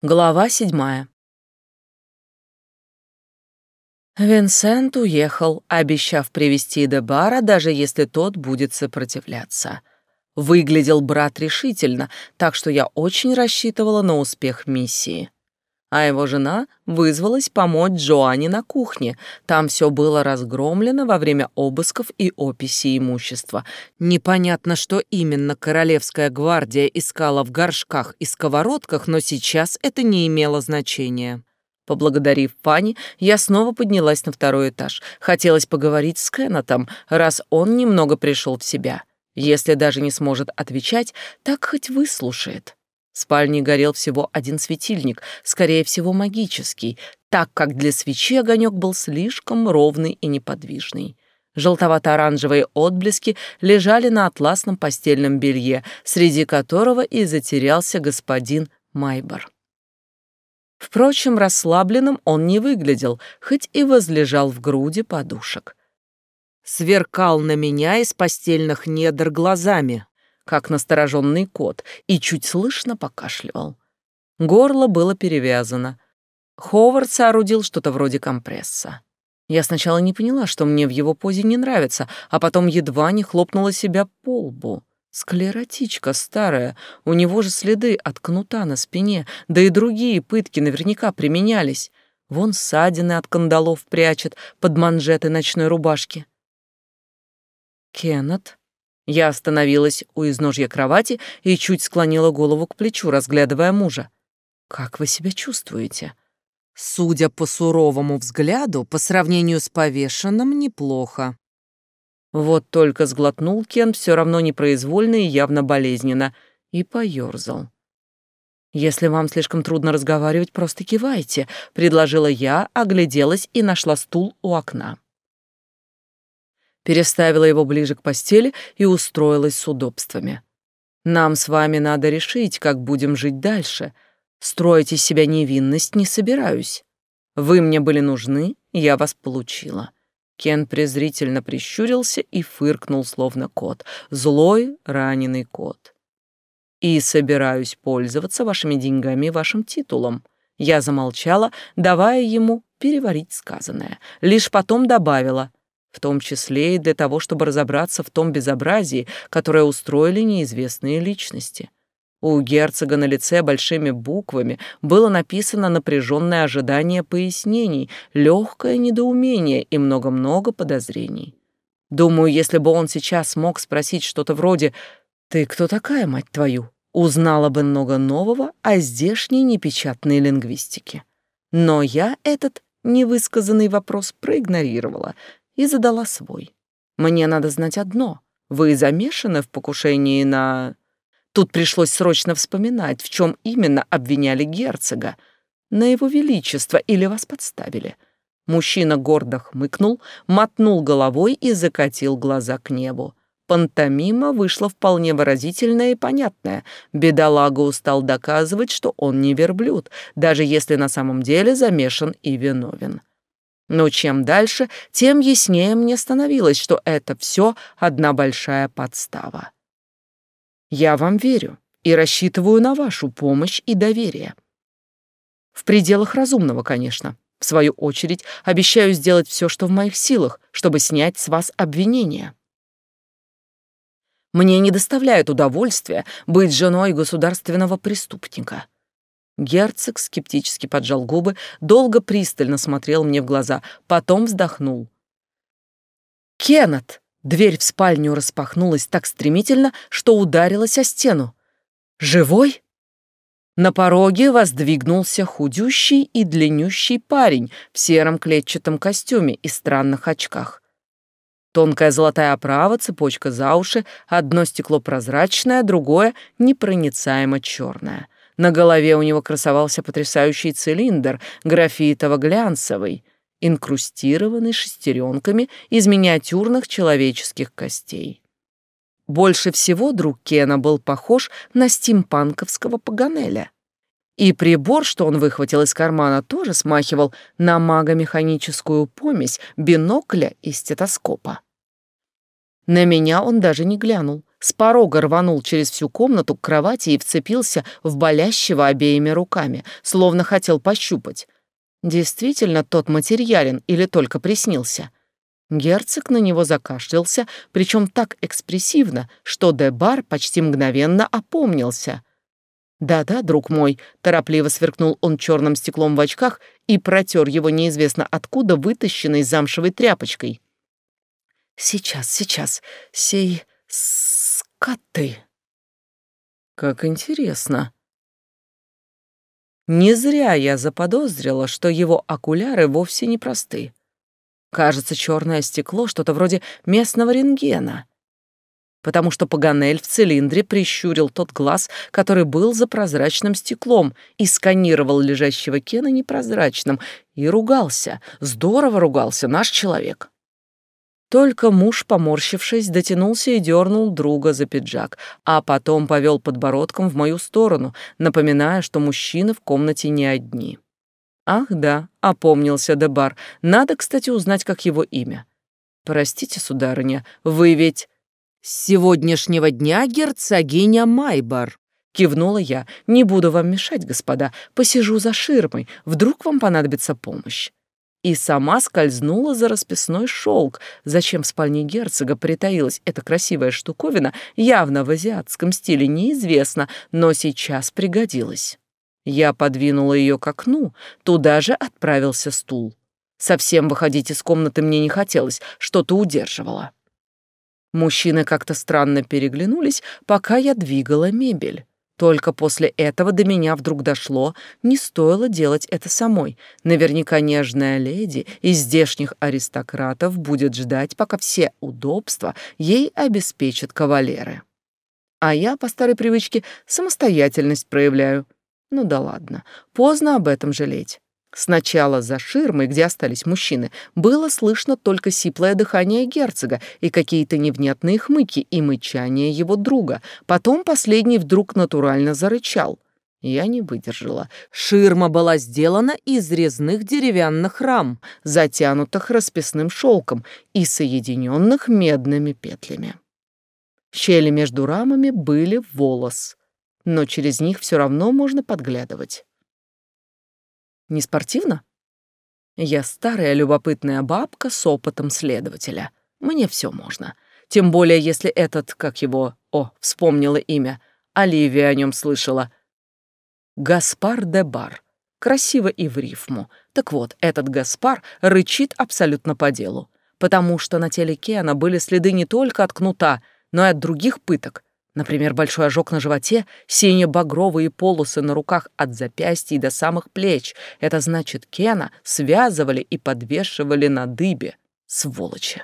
Глава седьмая. Винсент уехал, обещав привести Дебара, даже если тот будет сопротивляться. Выглядел брат решительно, так что я очень рассчитывала на успех миссии а его жена вызвалась помочь Джоанне на кухне. Там все было разгромлено во время обысков и описи имущества. Непонятно, что именно Королевская гвардия искала в горшках и сковородках, но сейчас это не имело значения. Поблагодарив Фанни, я снова поднялась на второй этаж. Хотелось поговорить с Кеннетом, раз он немного пришел в себя. Если даже не сможет отвечать, так хоть выслушает. В спальне горел всего один светильник, скорее всего, магический, так как для свечи огонек был слишком ровный и неподвижный. Желтовато-оранжевые отблески лежали на атласном постельном белье, среди которого и затерялся господин Майбор. Впрочем, расслабленным он не выглядел, хоть и возлежал в груди подушек. Сверкал на меня из постельных недр глазами, как настороженный кот, и чуть слышно покашливал. Горло было перевязано. Ховард соорудил что-то вроде компресса. Я сначала не поняла, что мне в его позе не нравится, а потом едва не хлопнула себя по лбу. Склеротичка старая, у него же следы от кнута на спине, да и другие пытки наверняка применялись. Вон ссадины от кандалов прячет под манжеты ночной рубашки. Кеннет я остановилась у изножья кровати и чуть склонила голову к плечу, разглядывая мужа. «Как вы себя чувствуете?» Судя по суровому взгляду, по сравнению с повешенным, неплохо. Вот только сглотнул Кен все равно непроизвольно и явно болезненно, и поерзал. «Если вам слишком трудно разговаривать, просто кивайте», — предложила я, огляделась и нашла стул у окна переставила его ближе к постели и устроилась с удобствами. Нам с вами надо решить, как будем жить дальше. Строить из себя невинность не собираюсь. Вы мне были нужны, я вас получила. Кен презрительно прищурился и фыркнул, словно кот. Злой, раненый кот. И собираюсь пользоваться вашими деньгами и вашим титулом. Я замолчала, давая ему переварить сказанное. Лишь потом добавила — в том числе и для того, чтобы разобраться в том безобразии, которое устроили неизвестные личности. У герцога на лице большими буквами было написано напряженное ожидание пояснений, легкое недоумение и много-много подозрений. Думаю, если бы он сейчас мог спросить что-то вроде «Ты кто такая, мать твою?» узнала бы много нового о здешней непечатной лингвистике. Но я этот невысказанный вопрос проигнорировала, и задала свой. «Мне надо знать одно. Вы замешаны в покушении на...» Тут пришлось срочно вспоминать, в чем именно обвиняли герцога. На его величество или вас подставили. Мужчина гордо хмыкнул, мотнул головой и закатил глаза к небу. Пантомима вышла вполне выразительная и понятная. Бедолага устал доказывать, что он не верблюд, даже если на самом деле замешан и виновен. Но чем дальше, тем яснее мне становилось, что это все одна большая подстава. Я вам верю и рассчитываю на вашу помощь и доверие. В пределах разумного, конечно. В свою очередь, обещаю сделать все, что в моих силах, чтобы снять с вас обвинения. Мне не доставляет удовольствия быть женой государственного преступника. Герцог скептически поджал губы, долго пристально смотрел мне в глаза, потом вздохнул. «Кеннет!» Дверь в спальню распахнулась так стремительно, что ударилась о стену. «Живой?» На пороге воздвигнулся худющий и длиннющий парень в сером клетчатом костюме и странных очках. Тонкая золотая оправа, цепочка за уши, одно стекло прозрачное, другое непроницаемо черное — на голове у него красовался потрясающий цилиндр, графитово-глянцевый, инкрустированный шестеренками из миниатюрных человеческих костей. Больше всего друг Кена был похож на стимпанковского паганеля. И прибор, что он выхватил из кармана, тоже смахивал на магомеханическую помесь бинокля и стетоскопа. На меня он даже не глянул, с порога рванул через всю комнату к кровати и вцепился в болящего обеими руками, словно хотел пощупать. Действительно тот материален или только приснился? Герцог на него закашлялся, причем так экспрессивно, что Дебар почти мгновенно опомнился. «Да-да, друг мой», — торопливо сверкнул он черным стеклом в очках и протер его неизвестно откуда вытащенной замшевой тряпочкой. «Сейчас, сейчас, сей скоты». «Как интересно», не зря я заподозрила, что его окуляры вовсе не просты. Кажется, черное стекло что-то вроде местного рентгена. Потому что Паганель в цилиндре прищурил тот глаз, который был за прозрачным стеклом, и сканировал лежащего Кена непрозрачным, и ругался, здорово ругался наш человек. Только муж, поморщившись, дотянулся и дернул друга за пиджак, а потом повел подбородком в мою сторону, напоминая, что мужчины в комнате не одни. Ах да, опомнился Дебар. Надо, кстати, узнать, как его имя. Простите, сударыня, вы ведь... С сегодняшнего дня герцогиня Майбар. Кивнула я. Не буду вам мешать, господа. Посижу за ширмой. Вдруг вам понадобится помощь и сама скользнула за расписной шелк. Зачем в спальне герцога притаилась эта красивая штуковина, явно в азиатском стиле, неизвестно, но сейчас пригодилась. Я подвинула ее к окну, туда же отправился стул. Совсем выходить из комнаты мне не хотелось, что-то удерживало. Мужчины как-то странно переглянулись, пока я двигала мебель. Только после этого до меня вдруг дошло, не стоило делать это самой. Наверняка нежная леди из здешних аристократов будет ждать, пока все удобства ей обеспечат кавалеры. А я, по старой привычке, самостоятельность проявляю. Ну да ладно, поздно об этом жалеть. Сначала за ширмой, где остались мужчины, было слышно только сиплое дыхание герцога и какие-то невнятные хмыки и мычание его друга. Потом последний вдруг натурально зарычал. Я не выдержала. Ширма была сделана из резных деревянных рам, затянутых расписным шелком и соединенных медными петлями. Щели между рамами были волос, но через них все равно можно подглядывать. Не спортивно? Я старая любопытная бабка с опытом следователя. Мне все можно. Тем более, если этот, как его, о, вспомнила имя, Оливия о нем слышала. Гаспар де Бар. Красиво и в рифму. Так вот, этот Гаспар рычит абсолютно по делу. Потому что на теле Кена были следы не только от кнута, но и от других пыток, Например, большой ожог на животе, сине-багровые полосы на руках от запястья до самых плеч. Это значит, Кена связывали и подвешивали на дыбе. Сволочи.